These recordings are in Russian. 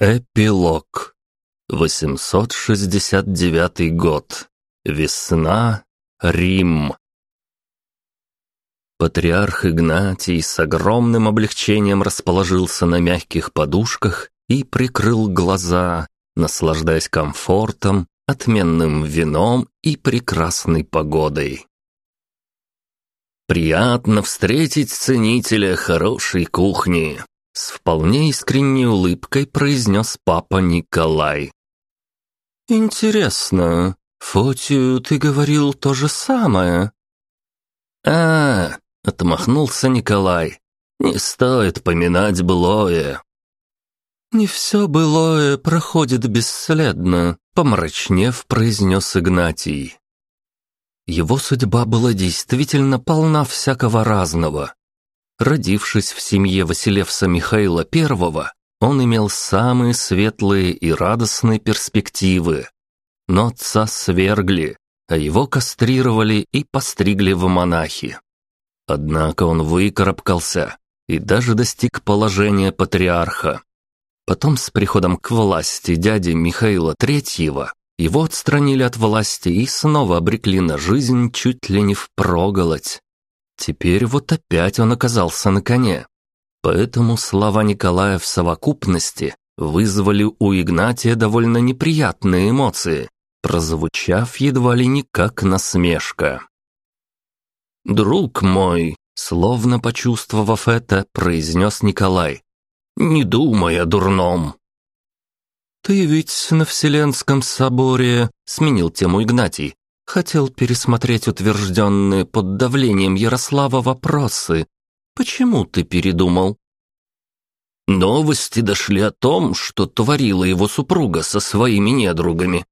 Эпилог. 869 год. Весна. Рим. Патриарх Игнатий с огромным облегчением расположился на мягких подушках и прикрыл глаза, наслаждаясь комфортом, отменным вином и прекрасной погодой. Приятно встретить ценителя хорошей кухни, с вполне искренней улыбкой произнес папа Николай. «Интересно, Фотию ты говорил то же самое?» «А, -а — отмахнулся Николай, — не стоит поминать былое». «Не все былое проходит бесследно», — помрачнев произнес Игнатий. Его судьба была действительно полна всякого разного. Родившись в семье Василевса Михаила I, он имел самые светлые и радостные перспективы. Но отца свергли, а его кастрировали и постригли в монахи. Однако он выкарабкался и даже достиг положения патриарха. Потом с приходом к власти дяди Михаила III его отстранили от власти и снова обрекли на жизнь чуть ли не впроголодь. Теперь вот опять он оказался на коне. Поэтому слова Николая в совокупности вызвали у Игнатия довольно неприятные эмоции, прозвучав едва ли не как насмешка. «Друг мой», словно почувствовав это, произнес Николай, «не думай о дурном». «Ты ведь на Вселенском соборе», — сменил тему Игнатий, Хотел пересмотреть утвержденные под давлением Ярослава вопросы. Почему ты передумал? Новости дошли о том, что творила его супруга со своими недругами.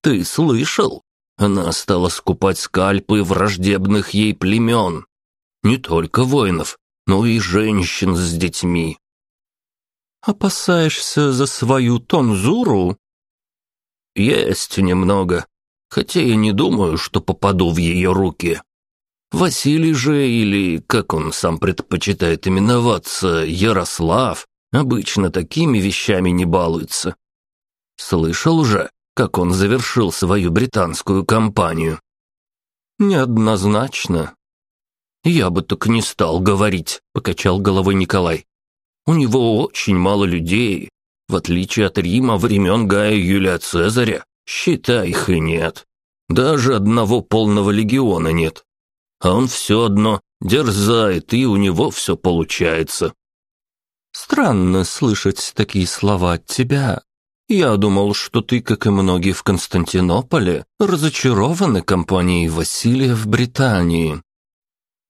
Ты слышал? Она стала скупать скальпы враждебных ей племен. Не только воинов, но и женщин с детьми. Опасаешься за свою тонзуру? Есть немного, хотя я не думаю, что попаду в ее руки. Василий же, или, как он сам предпочитает именоваться, Ярослав, обычно такими вещами не балуется. Слышал уже, как он завершил свою британскую кампанию? Неоднозначно. Я бы так не стал говорить, покачал головой Николай. У него очень мало людей, в отличие от Рима времен Гая Юлия Цезаря, Считай их и нет. Даже одного полного легиона нет. А он все одно дерзает, и у него все получается. Странно слышать такие слова от тебя. Я думал, что ты, как и многие в Константинополе, разочарованы компанией Василия в Британии.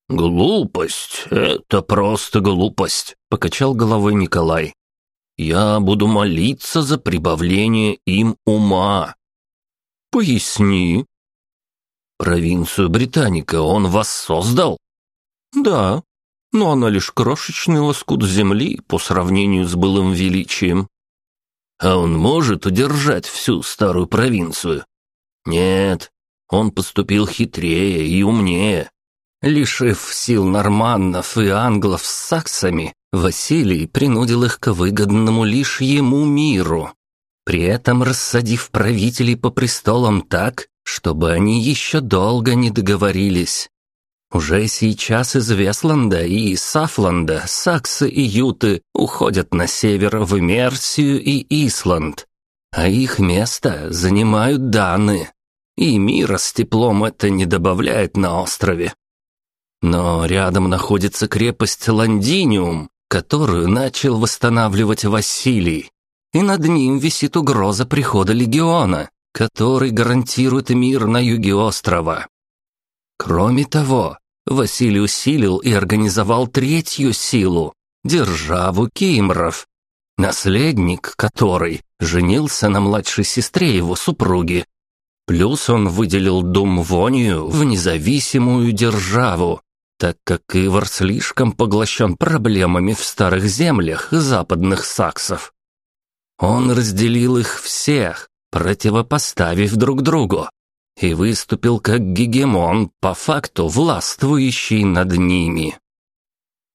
«Глупость, это просто глупость», — покачал головой Николай. «Я буду молиться за прибавление им ума, «Поясни». «Провинцию Британика он вас создал?» «Да, но она лишь крошечный лоскут земли по сравнению с былым величием». «А он может удержать всю старую провинцию?» «Нет, он поступил хитрее и умнее. Лишив сил норманнов и англов с саксами, Василий принудил их к выгодному лишь ему миру при этом рассадив правителей по престолам так, чтобы они еще долго не договорились. Уже сейчас из Весланда и из Сафланда саксы и юты уходят на север в Мерсию и Исланд, а их место занимают Даны, и мира с теплом это не добавляет на острове. Но рядом находится крепость Ландиниум, которую начал восстанавливать Василий и над ним висит угроза прихода легиона, который гарантирует мир на юге острова. Кроме того, Василий усилил и организовал третью силу – державу Кимров, наследник которой женился на младшей сестре его супруги. Плюс он выделил Думвонию в независимую державу, так как Ивар слишком поглощен проблемами в старых землях западных саксов. Он разделил их всех, противопоставив друг другу, и выступил как гегемон, по факту властвующий над ними.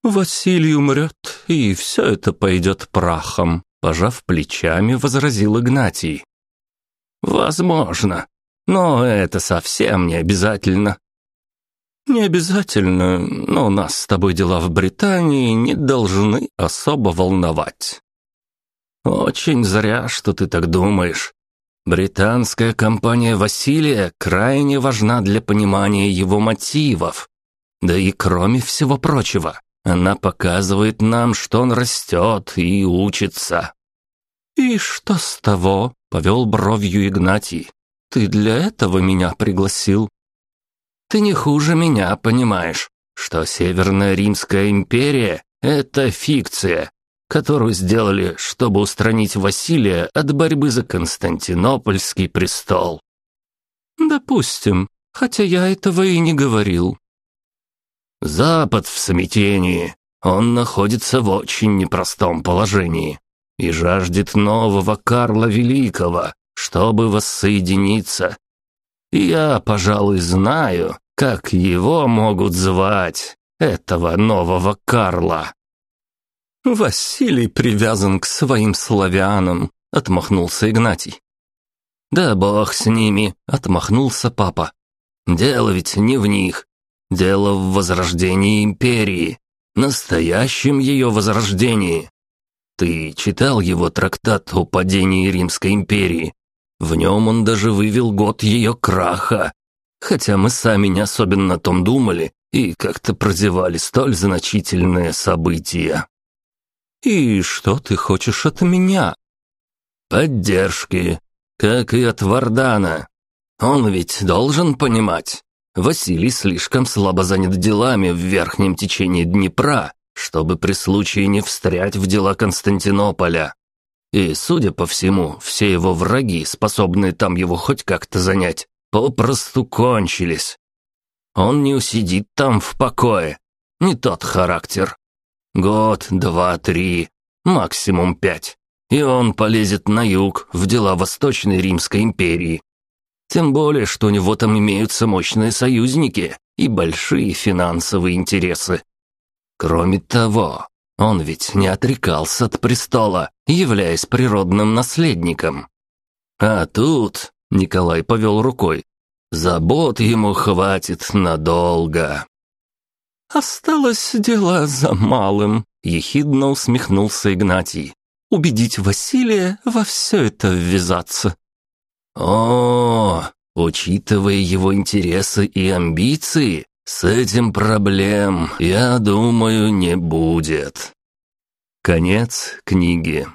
«Василий умрет, и все это пойдет прахом», Пожав плечами, возразил Игнатий. «Возможно, но это совсем не обязательно». «Не обязательно, но у нас с тобой дела в Британии не должны особо волновать». «Очень зря, что ты так думаешь. Британская компания Василия крайне важна для понимания его мотивов. Да и кроме всего прочего, она показывает нам, что он растет и учится». «И что с того?» — повел бровью Игнатий. «Ты для этого меня пригласил?» «Ты не хуже меня понимаешь, что Северная Римская империя — это фикция, которую сделали, чтобы устранить Василия от борьбы за Константинопольский престол». «Допустим, хотя я этого и не говорил». «Запад в смятении. Он находится в очень непростом положении и жаждет нового Карла Великого, чтобы воссоединиться. И я, пожалуй, знаю, как его могут звать, этого нового Карла. «Василий привязан к своим славянам», — отмахнулся Игнатий. «Да бог с ними», — отмахнулся папа. «Дело ведь не в них. Дело в возрождении империи, настоящем ее возрождении. Ты читал его трактат о падении Римской империи? В нем он даже вывел год ее краха. Хотя мы сами не особенно о том думали и как-то прозевали столь значительные события. «И что ты хочешь от меня?» «Поддержки, как и от Вардана. Он ведь должен понимать. Василий слишком слабо занят делами в верхнем течении Днепра, чтобы при случае не встрять в дела Константинополя. И, судя по всему, все его враги, способные там его хоть как-то занять, попросту кончились. Он не усидит там в покое. Не тот характер. Год, два, три, максимум пять. И он полезет на юг, в дела Восточной Римской империи. Тем более, что у него там имеются мощные союзники и большие финансовые интересы. Кроме того, он ведь не отрекался от престола, являясь природным наследником. А тут, Николай повел рукой, забот ему хватит надолго. «Осталось дело за малым», — ехидно усмехнулся Игнатий. «Убедить Василия во все это ввязаться». «О, учитывая его интересы и амбиции, с этим проблем, я думаю, не будет. Конец книги.